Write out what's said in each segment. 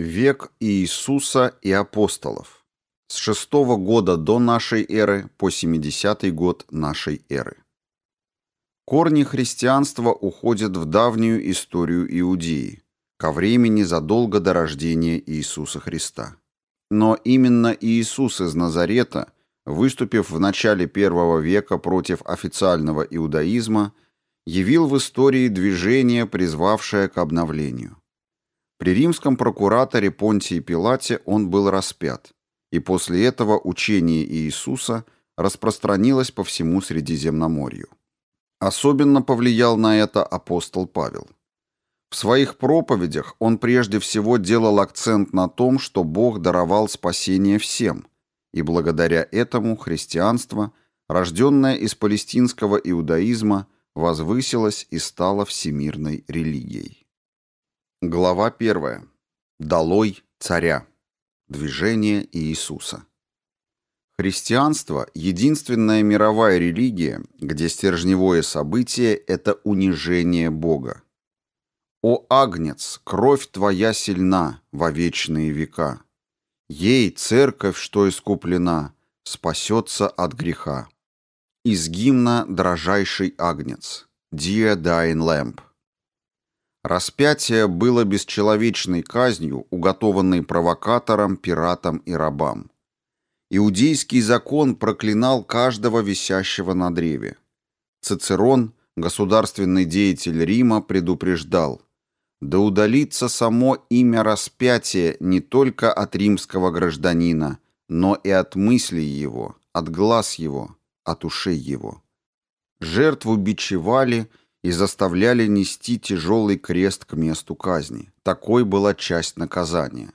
Век Иисуса и апостолов. С 6 года до нашей эры по 70 год нашей эры. Корни христианства уходят в давнюю историю Иудеи, ко времени задолго до рождения Иисуса Христа. Но именно Иисус из Назарета, выступив в начале первого века против официального иудаизма, явил в истории движение, призвавшее к обновлению. При римском прокураторе Понтии Пилате он был распят, и после этого учение Иисуса распространилось по всему Средиземноморью. Особенно повлиял на это апостол Павел. В своих проповедях он прежде всего делал акцент на том, что Бог даровал спасение всем, и благодаря этому христианство, рожденное из палестинского иудаизма, возвысилось и стало всемирной религией. Глава 1. Долой царя. Движение Иисуса. Христианство – единственная мировая религия, где стержневое событие – это унижение Бога. «О Агнец, кровь твоя сильна во вечные века! Ей церковь, что искуплена, спасется от греха». Из гимна «Дрожайший Агнец» «Dear Dying Lamp» Распятие было бесчеловечной казнью, уготованной провокаторам, пиратам и рабам. Иудейский закон проклинал каждого висящего на древе. Цицерон, государственный деятель Рима, предупреждал «Да удалится само имя распятия не только от римского гражданина, но и от мыслей его, от глаз его, от ушей его». Жертву бичевали и заставляли нести тяжелый крест к месту казни. Такой была часть наказания.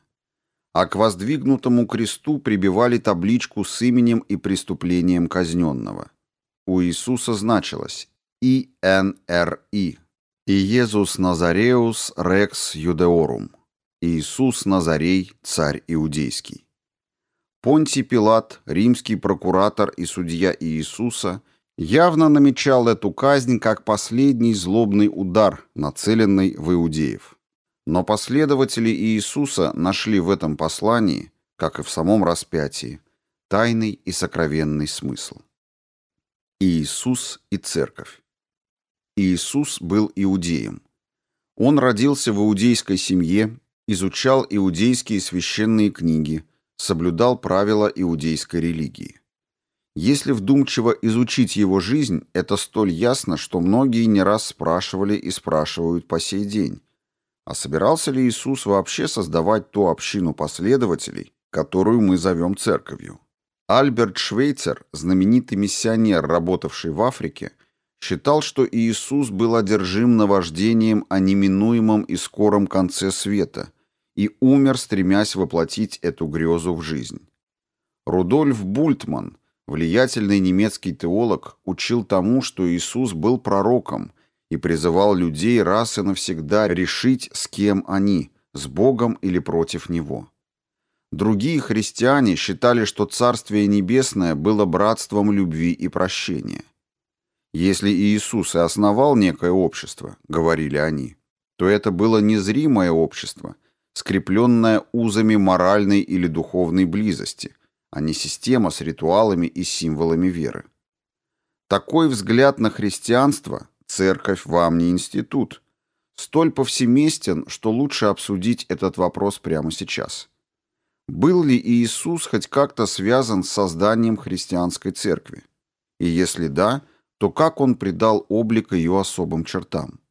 А к воздвигнутому кресту прибивали табличку с именем и преступлением казненного. У Иисуса значилось «ИНРИ» «Иезус Назареус Рекс Юдеорум» Иисус Назарей, царь иудейский. Понтий Пилат, римский прокуратор и судья Иисуса – явно намечал эту казнь как последний злобный удар, нацеленный в иудеев. Но последователи Иисуса нашли в этом послании, как и в самом распятии, тайный и сокровенный смысл. Иисус и Церковь. Иисус был иудеем. Он родился в иудейской семье, изучал иудейские священные книги, соблюдал правила иудейской религии. Если вдумчиво изучить его жизнь, это столь ясно, что многие не раз спрашивали и спрашивают по сей день. А собирался ли Иисус вообще создавать ту общину последователей, которую мы зовем церковью? Альберт Швейцер, знаменитый миссионер, работавший в Африке, считал, что Иисус был одержим наваждением о неминуемом и скором конце света и умер, стремясь воплотить эту грезу в жизнь. Рудольф Бультман – Влиятельный немецкий теолог учил тому, что Иисус был пророком и призывал людей раз и навсегда решить, с кем они, с Богом или против Него. Другие христиане считали, что Царствие Небесное было братством любви и прощения. Если Иисус и основал некое общество, говорили они, то это было незримое общество, скрепленное узами моральной или духовной близости – а не система с ритуалами и символами веры. Такой взгляд на христианство «церковь вам не институт» столь повсеместен, что лучше обсудить этот вопрос прямо сейчас. Был ли Иисус хоть как-то связан с созданием христианской церкви? И если да, то как он придал облик ее особым чертам?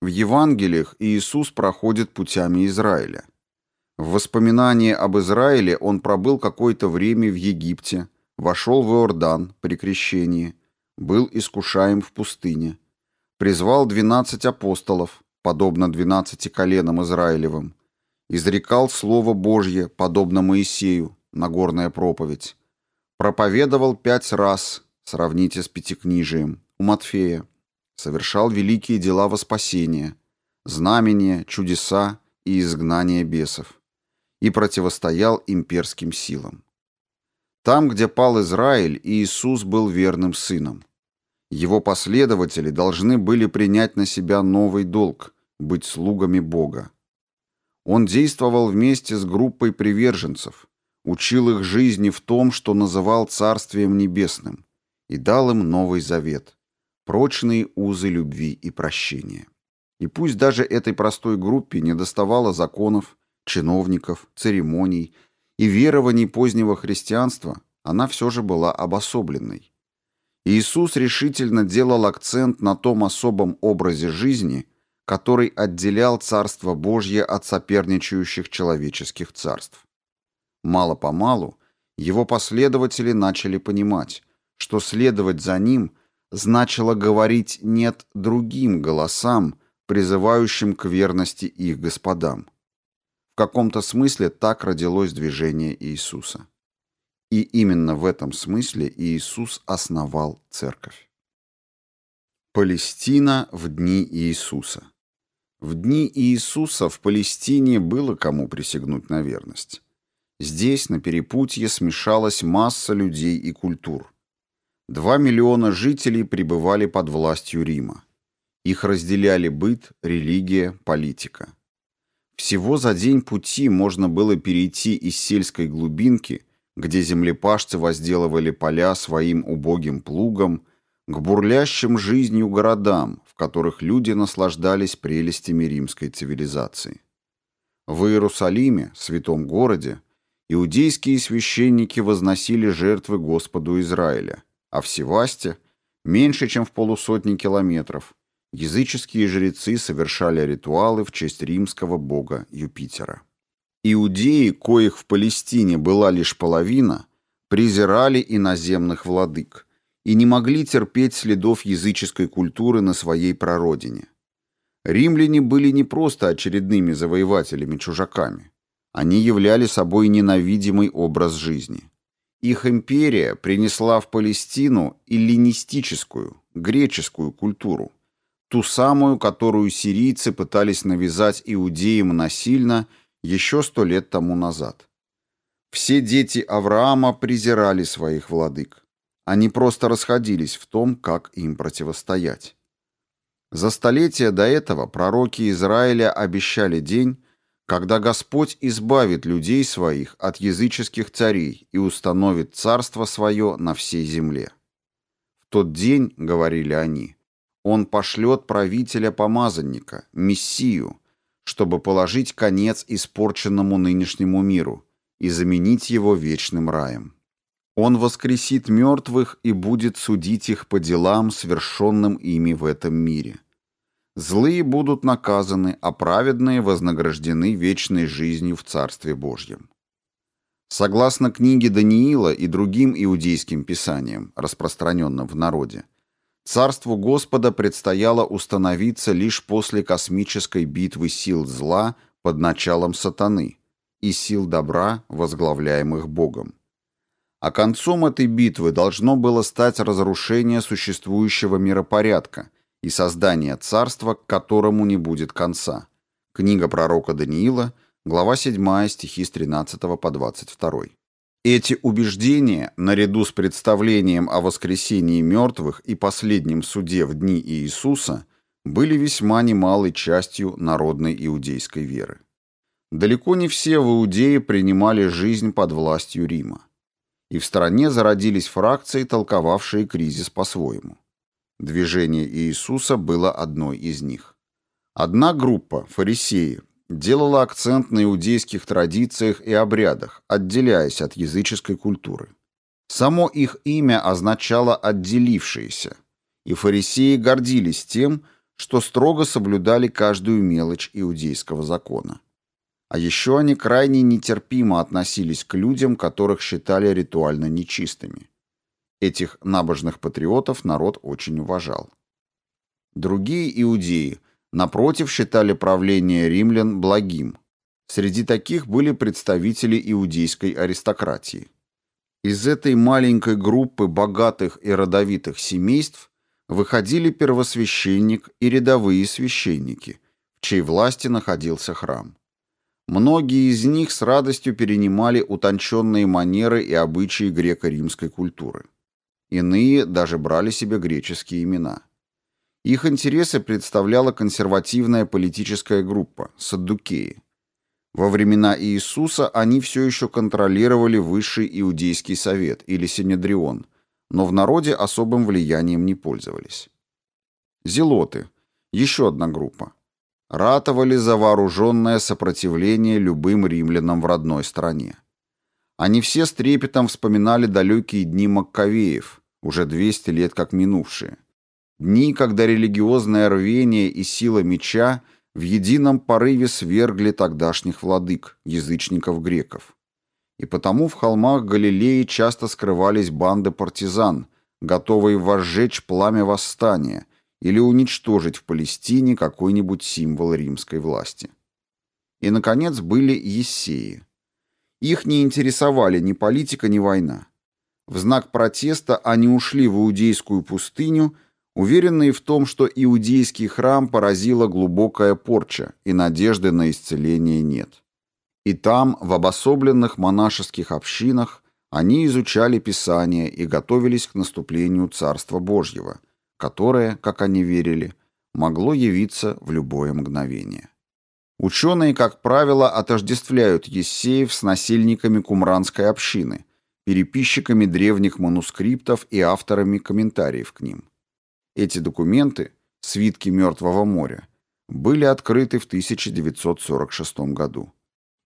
В Евангелиях Иисус проходит путями Израиля – в воспоминании об Израиле он пробыл какое-то время в Египте, вошел в Иордан при крещении, был искушаем в пустыне, призвал двенадцать апостолов, подобно двенадцати коленам Израилевым, изрекал Слово Божье, подобно Моисею, Нагорная проповедь, проповедовал пять раз, сравните с Пятикнижием, у Матфея, совершал великие дела во спасение, знамения, чудеса и изгнание бесов и противостоял имперским силам. Там, где пал Израиль, Иисус был верным сыном. Его последователи должны были принять на себя новый долг – быть слугами Бога. Он действовал вместе с группой приверженцев, учил их жизни в том, что называл Царствием Небесным, и дал им Новый Завет, прочные узы любви и прощения. И пусть даже этой простой группе не доставало законов, чиновников, церемоний и верований позднего христианства, она все же была обособленной. Иисус решительно делал акцент на том особом образе жизни, который отделял Царство Божье от соперничающих человеческих царств. Мало-помалу его последователи начали понимать, что следовать за ним значило говорить «нет» другим голосам, призывающим к верности их господам. Каком-то смысле так родилось движение Иисуса. И именно в этом смысле Иисус основал церковь. Палестина в дни Иисуса В дни Иисуса в Палестине было кому присягнуть на верность. Здесь, на перепутье, смешалась масса людей и культур. Два миллиона жителей пребывали под властью Рима. Их разделяли быт, религия, политика. Всего за день пути можно было перейти из сельской глубинки где землепашцы возделывали поля своим убогим плугом, к бурлящим жизнью городам, в которых люди наслаждались прелестями римской цивилизации. В Иерусалиме, святом городе, иудейские священники возносили жертвы Господу Израиля, а в Севасте, меньше чем в полусотни километров, языческие жрецы совершали ритуалы в честь римского бога Юпитера. Иудеи, коих в Палестине была лишь половина, презирали иноземных владык и не могли терпеть следов языческой культуры на своей прародине. Римляне были не просто очередными завоевателями-чужаками. Они являли собой ненавидимый образ жизни. Их империя принесла в Палестину эллинистическую, греческую культуру, ту самую, которую сирийцы пытались навязать иудеям насильно еще сто лет тому назад. Все дети Авраама презирали своих владык. Они просто расходились в том, как им противостоять. За столетия до этого пророки Израиля обещали день, когда Господь избавит людей своих от языческих царей и установит царство свое на всей земле. В тот день, говорили они, Он пошлет правителя-помазанника, Мессию, чтобы положить конец испорченному нынешнему миру и заменить его вечным раем. Он воскресит мертвых и будет судить их по делам, совершенным ими в этом мире. Злые будут наказаны, а праведные вознаграждены вечной жизнью в Царстве Божьем. Согласно книге Даниила и другим иудейским писаниям, распространенным в народе, Царству Господа предстояло установиться лишь после космической битвы сил зла под началом сатаны и сил добра, возглавляемых Богом. А концом этой битвы должно было стать разрушение существующего миропорядка и создание царства, к которому не будет конца. Книга пророка Даниила, глава 7, стихи с 13 по 22. Эти убеждения, наряду с представлением о воскресении мертвых и последнем суде в дни Иисуса, были весьма немалой частью народной иудейской веры. Далеко не все в Иудее принимали жизнь под властью Рима. И в стране зародились фракции, толковавшие кризис по-своему. Движение Иисуса было одной из них. Одна группа, фарисеи, делала акцент на иудейских традициях и обрядах, отделяясь от языческой культуры. Само их имя означало «отделившиеся», и фарисеи гордились тем, что строго соблюдали каждую мелочь иудейского закона. А еще они крайне нетерпимо относились к людям, которых считали ритуально нечистыми. Этих набожных патриотов народ очень уважал. Другие иудеи – Напротив, считали правление римлян благим. Среди таких были представители иудейской аристократии. Из этой маленькой группы богатых и родовитых семейств выходили первосвященник и рядовые священники, в чьей власти находился храм. Многие из них с радостью перенимали утонченные манеры и обычаи греко-римской культуры. Иные даже брали себе греческие имена. Их интересы представляла консервативная политическая группа – саддукеи. Во времена Иисуса они все еще контролировали высший иудейский совет или Синедрион, но в народе особым влиянием не пользовались. Зелоты – еще одна группа. Ратовали за вооруженное сопротивление любым римлянам в родной стране. Они все с трепетом вспоминали далекие дни Маккавеев, уже 200 лет как минувшие. Дни, когда религиозное рвение и сила меча – в едином порыве свергли тогдашних владык, язычников-греков. И потому в холмах Галилеи часто скрывались банды партизан, готовые возжечь пламя восстания или уничтожить в Палестине какой-нибудь символ римской власти. И, наконец, были ессеи. Их не интересовали ни политика, ни война. В знак протеста они ушли в Иудейскую пустыню – уверенные в том, что иудейский храм поразила глубокая порча, и надежды на исцеление нет. И там, в обособленных монашеских общинах, они изучали Писание и готовились к наступлению Царства Божьего, которое, как они верили, могло явиться в любое мгновение. Ученые, как правило, отождествляют Ессеев с насильниками кумранской общины, переписчиками древних манускриптов и авторами комментариев к ним. Эти документы, свитки Мертвого моря, были открыты в 1946 году.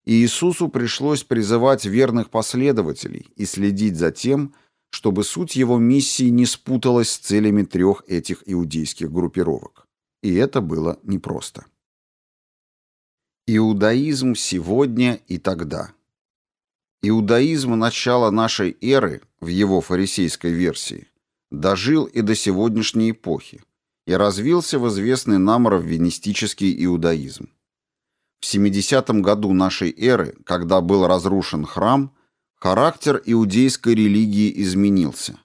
И Иисусу пришлось призывать верных последователей и следить за тем, чтобы суть его миссии не спуталась с целями трех этих иудейских группировок. И это было непросто. Иудаизм сегодня и тогда. Иудаизм начала нашей эры, в его фарисейской версии, дожил и до сегодняшней эпохи и развился в известный нам раввинистический иудаизм. В 70 году нашей эры, когда был разрушен храм, характер иудейской религии изменился.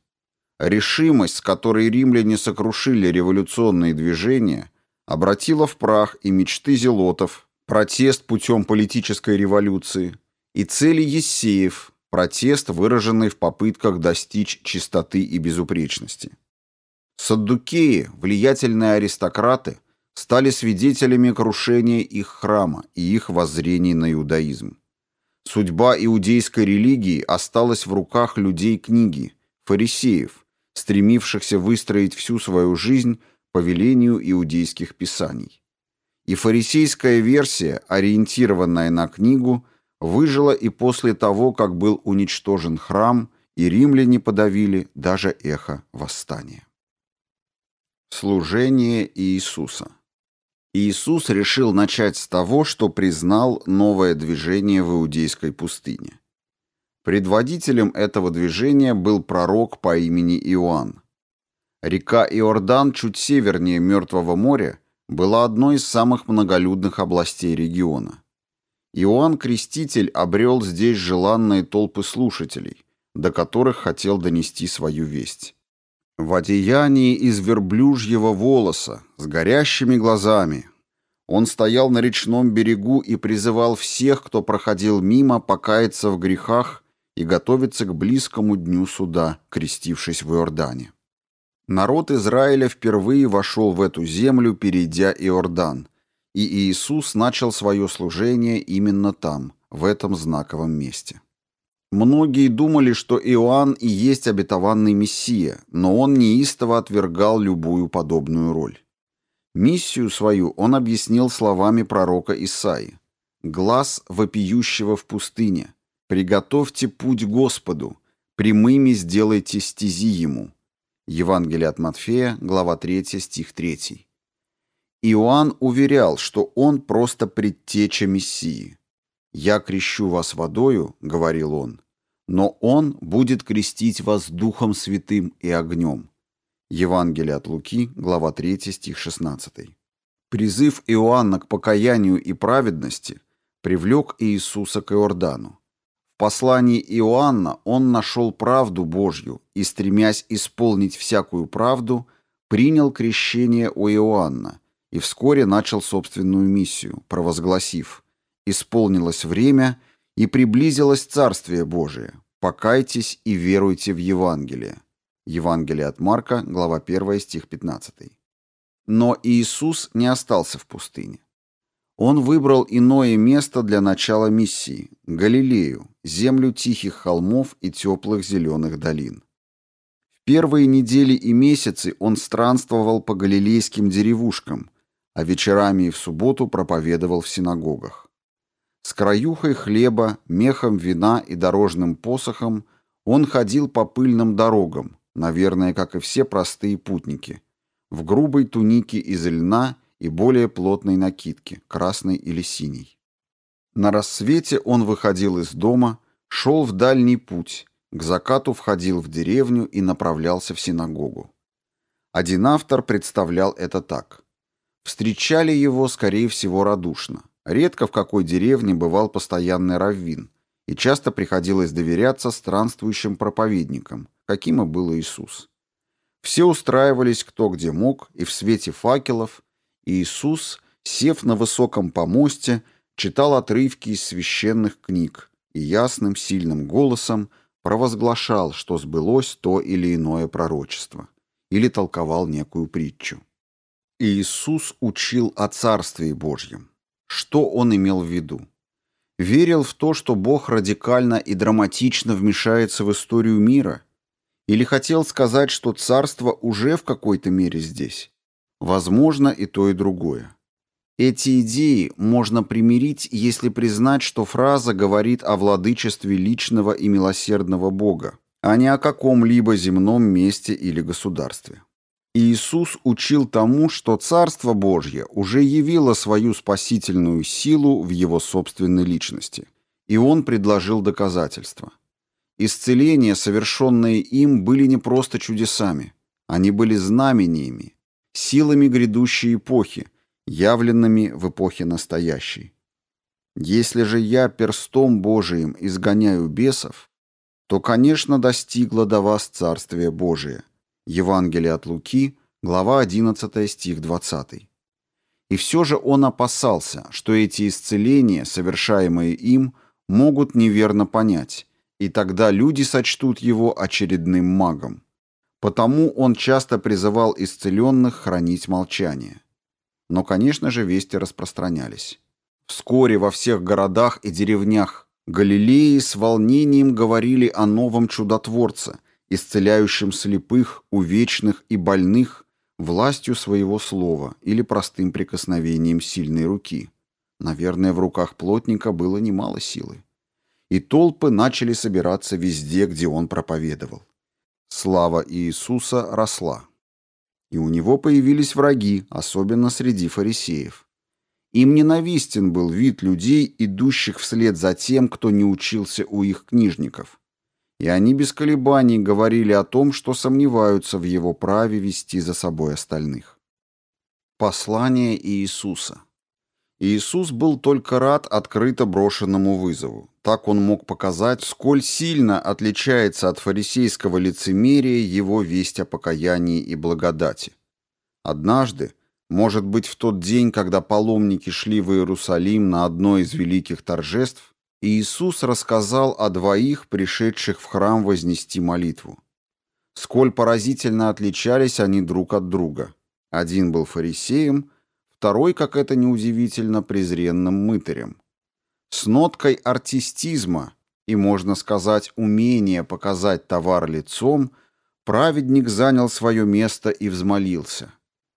Решимость, с которой римляне сокрушили революционные движения, обратила в прах и мечты зелотов, протест путем политической революции, и цели ессеев, Протест, выраженный в попытках достичь чистоты и безупречности. Саддукеи, влиятельные аристократы, стали свидетелями крушения их храма и их воззрений на иудаизм. Судьба иудейской религии осталась в руках людей книги, фарисеев, стремившихся выстроить всю свою жизнь по велению иудейских писаний. И фарисейская версия, ориентированная на книгу – выжила и после того, как был уничтожен храм, и римляне подавили даже эхо восстания. Служение Иисуса Иисус решил начать с того, что признал новое движение в Иудейской пустыне. Предводителем этого движения был пророк по имени Иоанн. Река Иордан чуть севернее Мертвого моря была одной из самых многолюдных областей региона. Иоанн Креститель обрел здесь желанные толпы слушателей, до которых хотел донести свою весть. В одеянии из верблюжьего волоса, с горящими глазами, он стоял на речном берегу и призывал всех, кто проходил мимо, покаяться в грехах и готовиться к близкому дню суда, крестившись в Иордане. Народ Израиля впервые вошел в эту землю, перейдя Иордан – и Иисус начал свое служение именно там, в этом знаковом месте. Многие думали, что Иоанн и есть обетованный Мессия, но он неистово отвергал любую подобную роль. Миссию свою он объяснил словами пророка Исаи. «Глаз вопиющего в пустыне. Приготовьте путь Господу, прямыми сделайте стези Ему». Евангелие от Матфея, глава 3, стих 3. Иоанн уверял, что он просто предтеча Мессии. «Я крещу вас водою», — говорил он, — «но он будет крестить вас Духом Святым и огнем». Евангелие от Луки, глава 3, стих 16. Призыв Иоанна к покаянию и праведности привлек Иисуса к Иордану. В послании Иоанна он нашел правду Божью и, стремясь исполнить всякую правду, принял крещение у Иоанна – и вскоре начал собственную миссию, провозгласив «Исполнилось время, и приблизилось Царствие Божие. Покайтесь и веруйте в Евангелие». Евангелие от Марка, глава 1, стих 15. Но Иисус не остался в пустыне. Он выбрал иное место для начала миссии – Галилею, землю тихих холмов и теплых зеленых долин. В первые недели и месяцы он странствовал по галилейским деревушкам, а вечерами и в субботу проповедовал в синагогах. С краюхой хлеба, мехом вина и дорожным посохом он ходил по пыльным дорогам, наверное, как и все простые путники, в грубой тунике из льна и более плотной накидке, красной или синей. На рассвете он выходил из дома, шел в дальний путь, к закату входил в деревню и направлялся в синагогу. Один автор представлял это так. Встречали его, скорее всего, радушно. Редко в какой деревне бывал постоянный раввин, и часто приходилось доверяться странствующим проповедникам, каким и был Иисус. Все устраивались кто где мог, и в свете факелов Иисус, сев на высоком помосте, читал отрывки из священных книг и ясным, сильным голосом провозглашал, что сбылось то или иное пророчество, или толковал некую притчу. Иисус учил о Царстве Божьем. Что он имел в виду? Верил в то, что Бог радикально и драматично вмешается в историю мира? Или хотел сказать, что Царство уже в какой-то мере здесь? Возможно и то, и другое. Эти идеи можно примирить, если признать, что фраза говорит о владычестве личного и милосердного Бога, а не о каком-либо земном месте или государстве. Иисус учил тому, что Царство Божье уже явило свою спасительную силу в его собственной личности, и он предложил доказательства. Исцеления, совершенные им, были не просто чудесами, они были знамениями, силами грядущей эпохи, явленными в эпохе настоящей. Если же я перстом Божиим изгоняю бесов, то, конечно, достигло до вас Царствие Божие. Евангелие от Луки, глава 11, стих 20. И все же он опасался, что эти исцеления, совершаемые им, могут неверно понять, и тогда люди сочтут его очередным магом. Потому он часто призывал исцеленных хранить молчание. Но, конечно же, вести распространялись. Вскоре во всех городах и деревнях Галилеи с волнением говорили о новом чудотворце, исцеляющем слепых, увечных и больных властью своего слова или простым прикосновением сильной руки. Наверное, в руках плотника было немало силы. И толпы начали собираться везде, где он проповедовал. Слава Иисуса росла. И у него появились враги, особенно среди фарисеев. Им ненавистен был вид людей, идущих вслед за тем, кто не учился у их книжников. И они без колебаний говорили о том, что сомневаются в его праве вести за собой остальных. Послание Иисуса Иисус был только рад открыто брошенному вызову. Так он мог показать, сколь сильно отличается от фарисейского лицемерия его весть о покаянии и благодати. Однажды, может быть, в тот день, когда паломники шли в Иерусалим на одно из великих торжеств, Иисус рассказал о двоих, пришедших в храм вознести молитву. Сколь поразительно отличались они друг от друга. Один был фарисеем, второй, как это неудивительно, презренным мытарем. С ноткой артистизма и, можно сказать, умения показать товар лицом, праведник занял свое место и взмолился.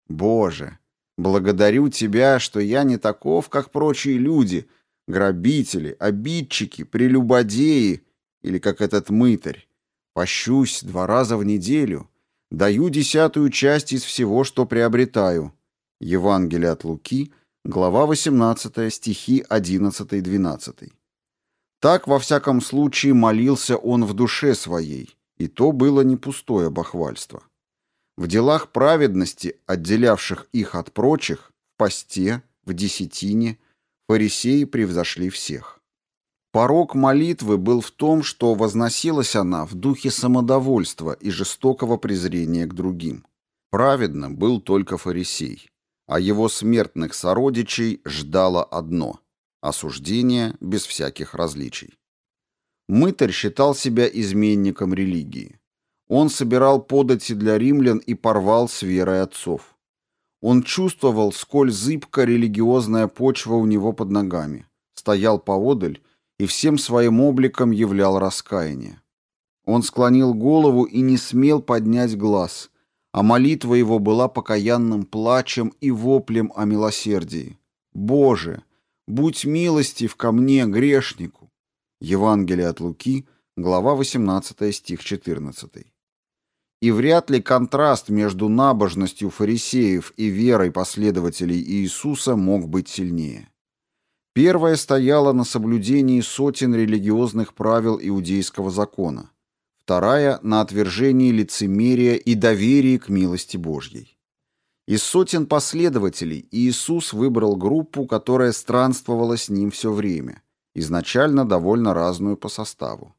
«Боже, благодарю Тебя, что я не таков, как прочие люди, грабители, обидчики, прелюбодеи или как этот мытарь. Пощусь два раза в неделю, даю десятую часть из всего, что приобретаю» Евангелие от Луки, глава 18, стихи 11-12. Так, во всяком случае, молился он в душе своей, и то было не пустое бахвальство. В делах праведности, отделявших их от прочих, в посте, в десятине, фарисеи превзошли всех. Порог молитвы был в том, что возносилась она в духе самодовольства и жестокого презрения к другим. Праведным был только фарисей а его смертных сородичей ждало одно – осуждение без всяких различий. Мытарь считал себя изменником религии. Он собирал подати для римлян и порвал с верой отцов. Он чувствовал, сколь зыбка религиозная почва у него под ногами, стоял поодаль и всем своим обликом являл раскаяние. Он склонил голову и не смел поднять глаз, а молитва его была покаянным плачем и воплем о милосердии. «Боже, будь милостив ко мне, грешнику!» Евангелие от Луки, глава 18, стих 14. И вряд ли контраст между набожностью фарисеев и верой последователей Иисуса мог быть сильнее. Первая стояла на соблюдении сотен религиозных правил иудейского закона, вторая – на отвержении лицемерия и доверии к милости Божьей. Из сотен последователей Иисус выбрал группу, которая странствовала с ним все время, изначально довольно разную по составу.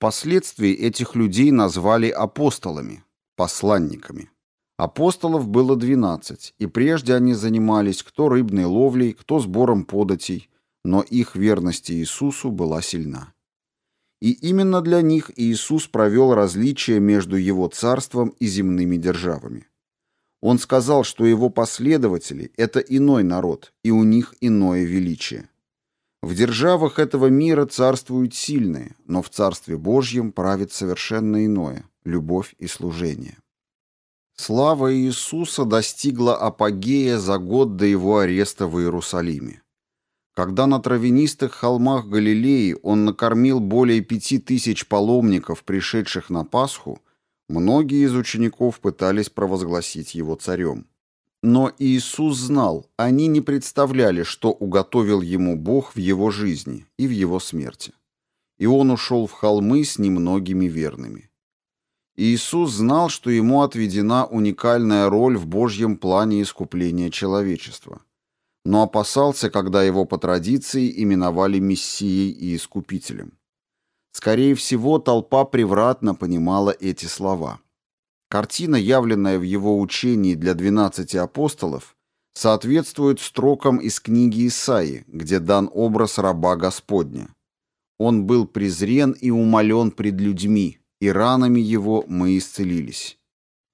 Впоследствии этих людей назвали апостолами, посланниками. Апостолов было 12, и прежде они занимались кто рыбной ловлей, кто сбором податей, но их верность Иисусу была сильна. И именно для них Иисус провел различие между его царством и земными державами. Он сказал, что его последователи – это иной народ, и у них иное величие. В державах этого мира царствуют сильные, но в Царстве Божьем правит совершенно иное – любовь и служение. Слава Иисуса достигла апогея за год до его ареста в Иерусалиме. Когда на травянистых холмах Галилеи он накормил более пяти тысяч паломников, пришедших на Пасху, многие из учеников пытались провозгласить его царем. Но Иисус знал, они не представляли, что уготовил ему Бог в его жизни и в его смерти. И он ушел в холмы с немногими верными. Иисус знал, что ему отведена уникальная роль в Божьем плане искупления человечества, но опасался, когда его по традиции именовали Мессией и Искупителем. Скорее всего, толпа превратно понимала эти слова – Картина, явленная в его учении для двенадцати апостолов, соответствует строкам из книги Исаии, где дан образ раба Господня. Он был презрен и умолен пред людьми, и ранами его мы исцелились.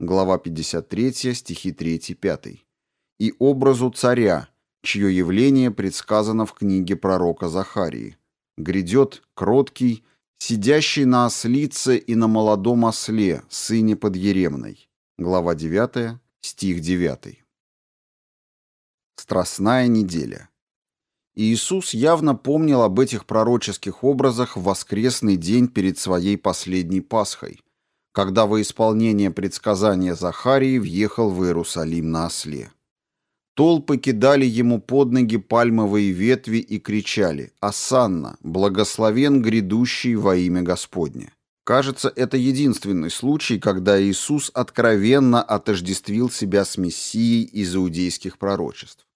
Глава 53, стихи 3-5. И образу царя, чье явление предсказано в книге пророка Захарии. Грядет кроткий, сидящий на ослице и на молодом осле, сыне подъеремной. Глава 9, стих 9. Страстная неделя. Иисус явно помнил об этих пророческих образах в воскресный день перед своей последней Пасхой, когда во исполнение предсказания Захарии въехал в Иерусалим на осле. Толпы кидали ему под ноги пальмовые ветви и кричали «Асанна, благословен грядущий во имя Господне». Кажется, это единственный случай, когда Иисус откровенно отождествил себя с Мессией из иудейских пророчеств.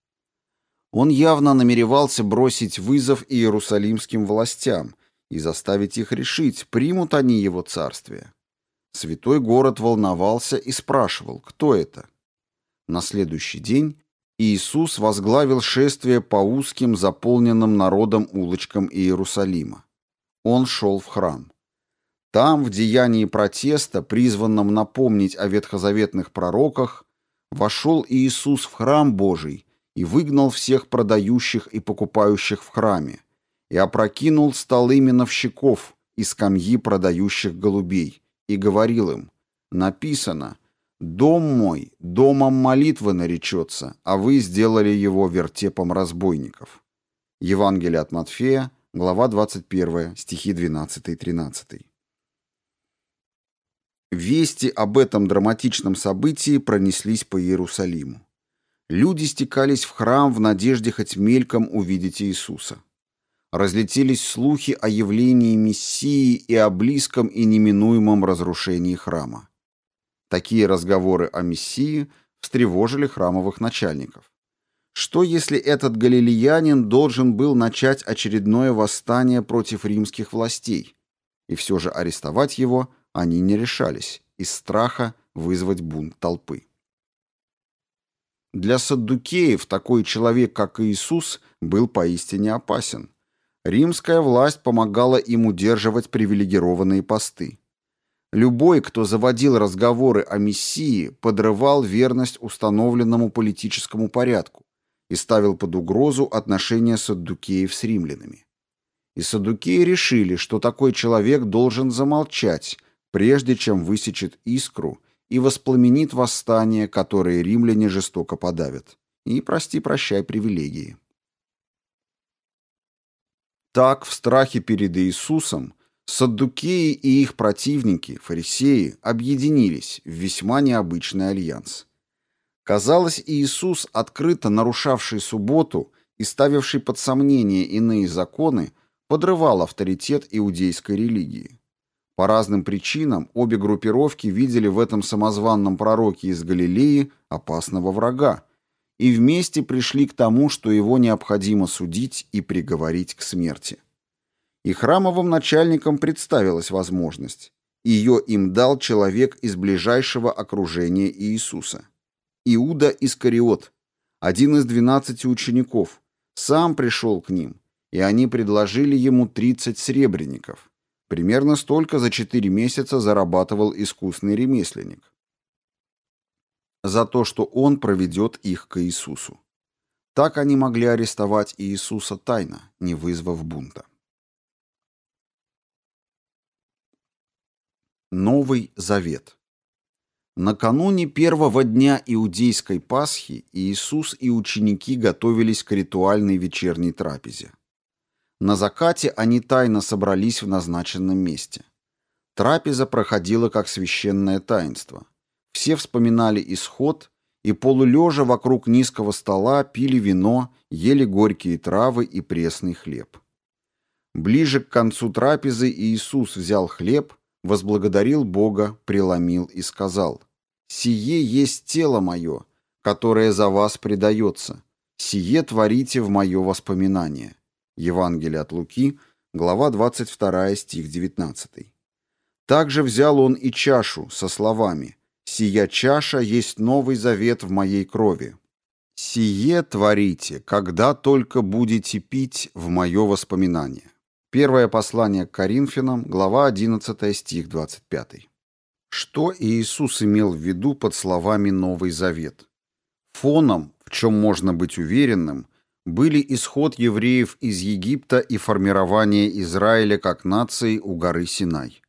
Он явно намеревался бросить вызов иерусалимским властям и заставить их решить, примут они его царствие. Святой город волновался и спрашивал, кто это. На следующий день Иисус возглавил шествие по узким, заполненным народом улочкам Иерусалима. Он шел в храм. Там, в деянии протеста, призванном напомнить о ветхозаветных пророках, вошел Иисус в храм Божий и выгнал всех продающих и покупающих в храме, и опрокинул столы миновщиков и скамьи продающих голубей, и говорил им, «Написано, Дом мой домом молитвы наречется, а вы сделали его вертепом разбойников. Евангелие от Матфея, глава 21, стихи 12 и 13. Вести об этом драматичном событии пронеслись по Иерусалиму. Люди стекались в храм в надежде хоть мельком увидеть Иисуса. Разлетелись слухи о явлении Мессии и о близком и неминуемом разрушении храма. Такие разговоры о Мессии встревожили храмовых начальников. Что если этот галилеянин должен был начать очередное восстание против римских властей? И все же арестовать его они не решались, из страха вызвать бунт толпы. Для саддукеев такой человек, как Иисус, был поистине опасен. Римская власть помогала им удерживать привилегированные посты. Любой, кто заводил разговоры о Мессии, подрывал верность установленному политическому порядку и ставил под угрозу отношения саддукеев с римлянами. И саддукеи решили, что такой человек должен замолчать, прежде чем высечет искру и воспламенит восстание, которое римляне жестоко подавят. И прости-прощай привилегии. Так, в страхе перед Иисусом, Саддукеи и их противники, фарисеи, объединились в весьма необычный альянс. Казалось, Иисус, открыто нарушавший субботу и ставивший под сомнение иные законы, подрывал авторитет иудейской религии. По разным причинам обе группировки видели в этом самозванном пророке из Галилеи опасного врага и вместе пришли к тому, что его необходимо судить и приговорить к смерти и храмовым начальникам представилась возможность. Ее им дал человек из ближайшего окружения Иисуса. Иуда Искариот, один из двенадцати учеников, сам пришел к ним, и они предложили ему тридцать сребреников. Примерно столько за четыре месяца зарабатывал искусный ремесленник. За то, что он проведет их к Иисусу. Так они могли арестовать Иисуса тайно, не вызвав бунта. Новый Завет. Накануне первого дня иудейской Пасхи Иисус и ученики готовились к ритуальной вечерней трапезе. На закате они тайно собрались в назначенном месте. Трапеза проходила как священное таинство. Все вспоминали исход и полулежа вокруг низкого стола пили вино, ели горькие травы и пресный хлеб. Ближе к концу трапезы Иисус взял хлеб, возблагодарил Бога, преломил и сказал, «Сие есть тело мое, которое за вас предается. Сие творите в мое воспоминание». Евангелие от Луки, глава 22, стих 19. Также взял он и чашу со словами «Сия чаша есть новый завет в моей крови». «Сие творите, когда только будете пить в мое воспоминание». Первое послание к Коринфянам, глава 11, стих 25. Что Иисус имел в виду под словами «Новый Завет»? Фоном, в чем можно быть уверенным, были исход евреев из Египта и формирование Израиля как нации у горы Синай.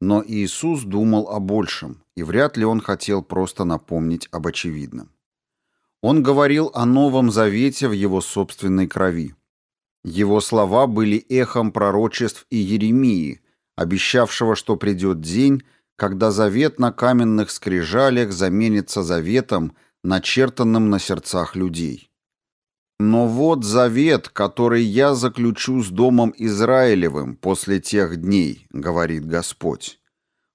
Но Иисус думал о большем, и вряд ли он хотел просто напомнить об очевидном. Он говорил о Новом Завете в его собственной крови. Его слова были эхом пророчеств и Еремии, обещавшего, что придет день, когда завет на каменных скрижалях заменится заветом, начертанным на сердцах людей. «Но вот завет, который я заключу с Домом Израилевым после тех дней, — говорит Господь.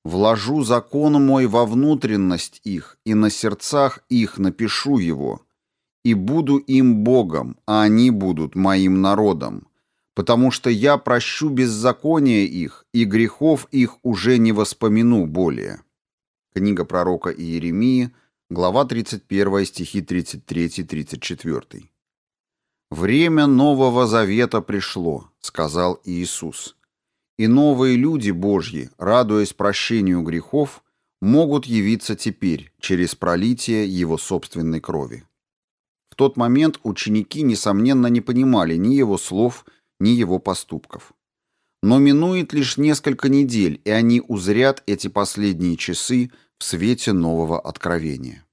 Вложу закон мой во внутренность их, и на сердцах их напишу его, и буду им Богом, а они будут моим народом, потому что я прощу беззаконие их, и грехов их уже не воспомяну более». Книга пророка Иеремии, глава 31, стихи 33-34. «Время Нового Завета пришло», — сказал Иисус. «И новые люди Божьи, радуясь прощению грехов, могут явиться теперь через пролитие Его собственной крови» тот момент ученики, несомненно, не понимали ни его слов, ни его поступков. Но минует лишь несколько недель, и они узрят эти последние часы в свете нового откровения.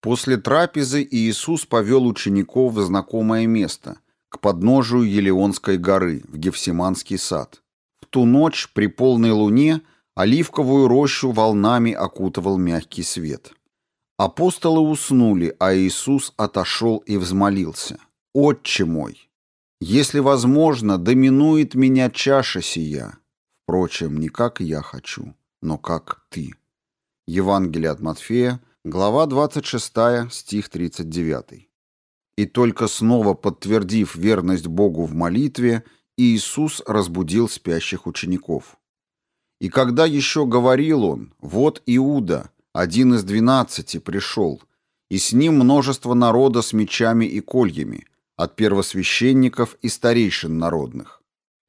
После трапезы Иисус повел учеников в знакомое место, к подножию Елеонской горы, в Гефсиманский сад. В ту ночь при полной луне оливковую рощу волнами окутывал мягкий свет. Апостолы уснули, а Иисус отошел и взмолился. «Отче мой, если возможно, доминует меня чаша сия. Впрочем, не как я хочу, но как ты». Евангелие от Матфея, глава 26, стих 39. И только снова подтвердив верность Богу в молитве, Иисус разбудил спящих учеников. И когда еще говорил он, вот Иуда, один из двенадцати, пришел, и с ним множество народа с мечами и кольями, от первосвященников и старейшин народных.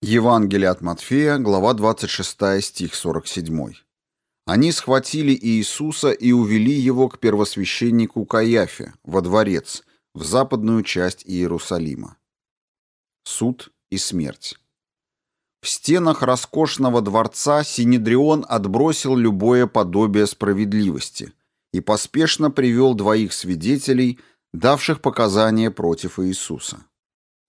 Евангелие от Матфея, глава 26, стих 47. Они схватили Иисуса и увели его к первосвященнику Каяфе, во дворец, в западную часть Иерусалима. Суд и смерть. В стенах роскошного дворца Синедрион отбросил любое подобие справедливости и поспешно привел двоих свидетелей, давших показания против Иисуса.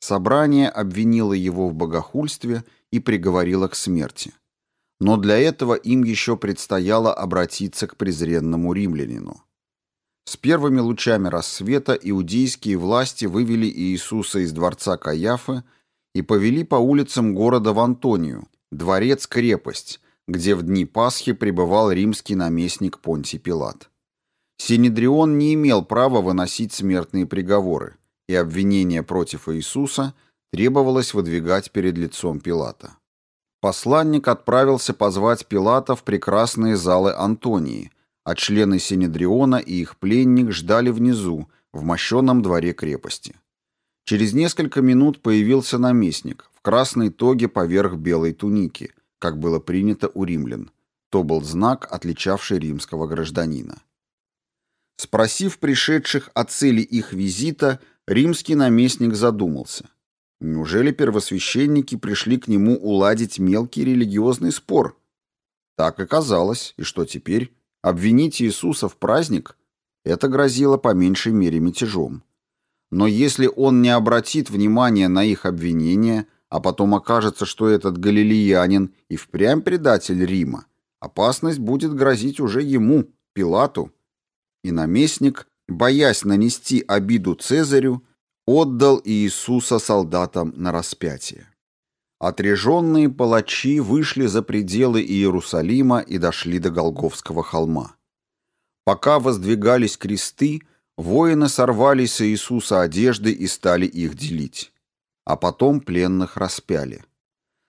Собрание обвинило его в богохульстве и приговорило к смерти. Но для этого им еще предстояло обратиться к презренному римлянину. С первыми лучами рассвета иудейские власти вывели Иисуса из дворца Каяфы и повели по улицам города в Антонию, дворец-крепость, где в дни Пасхи пребывал римский наместник Понтий Пилат. Синедрион не имел права выносить смертные приговоры, и обвинение против Иисуса требовалось выдвигать перед лицом Пилата. Посланник отправился позвать Пилата в прекрасные залы Антонии, а члены Синедриона и их пленник ждали внизу, в мощенном дворе крепости. Через несколько минут появился наместник в красной тоге поверх белой туники, как было принято у римлян. То был знак, отличавший римского гражданина. Спросив пришедших о цели их визита, римский наместник задумался. Неужели первосвященники пришли к нему уладить мелкий религиозный спор? Так оказалось, и что теперь? Обвинить Иисуса в праздник? Это грозило по меньшей мере мятежом. Но если он не обратит внимания на их обвинения, а потом окажется, что этот галилеянин и впрямь предатель Рима, опасность будет грозить уже ему, Пилату. И наместник, боясь нанести обиду Цезарю, отдал Иисуса солдатам на распятие. Отреженные палачи вышли за пределы Иерусалима и дошли до Голговского холма. Пока воздвигались кресты, Воины сорвали с Иисуса одежды и стали их делить. А потом пленных распяли.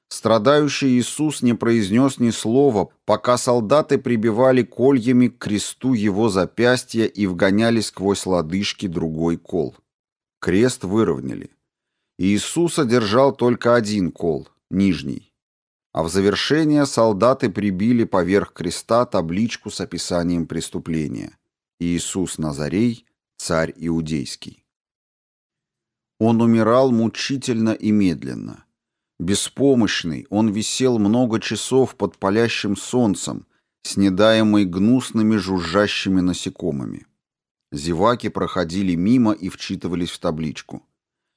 Страдающий Иисус не произнес ни слова, пока солдаты прибивали кольями к кресту его запястья и вгоняли сквозь лодыжки другой кол. Крест выровняли. Иисуса держал только один кол, нижний. А в завершение солдаты прибили поверх креста табличку с описанием преступления. Иисус Назарей, царь иудейский. Он умирал мучительно и медленно. Беспомощный, он висел много часов под палящим солнцем, снедаемый гнусными жужжащими насекомыми. Зеваки проходили мимо и вчитывались в табличку.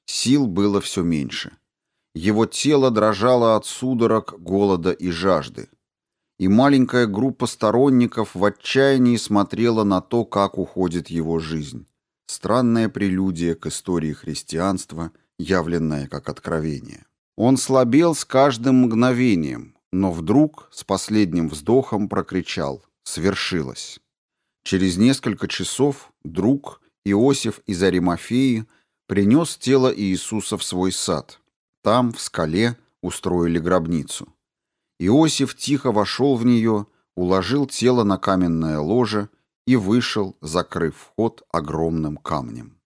Сил было все меньше. Его тело дрожало от судорог, голода и жажды. И маленькая группа сторонников в отчаянии смотрела на то, как уходит его жизнь. Странная прелюдия к истории христианства, явленная как откровение. Он слабел с каждым мгновением, но вдруг с последним вздохом прокричал «Свершилось!». Через несколько часов друг Иосиф из Аримафеи принес тело Иисуса в свой сад. Там, в скале, устроили гробницу. Иосиф тихо вошел в нее, уложил тело на каменное ложе и вышел, закрыв вход огромным камнем.